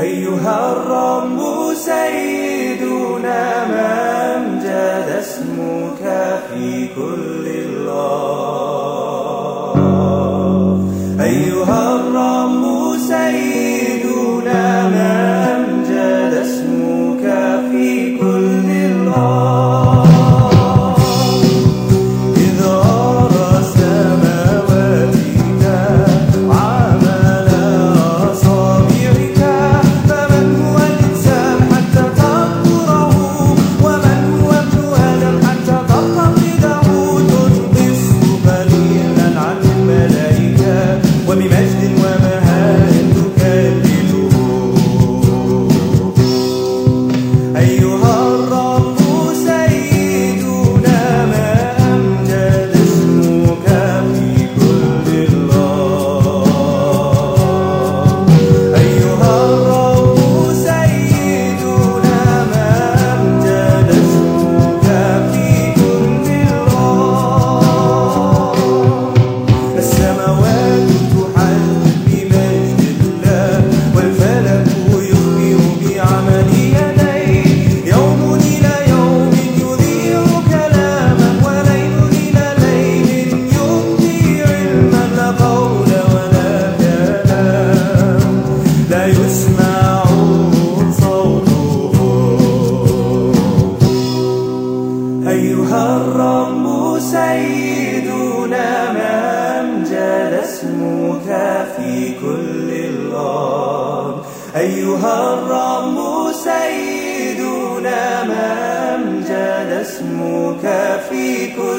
أيها الرب سيدنا من جاد اسمك في كل الأرض الرب سيدنا من جل اسمك في كل الأرض. أيها الرب سيدنا من جل اسمك في كل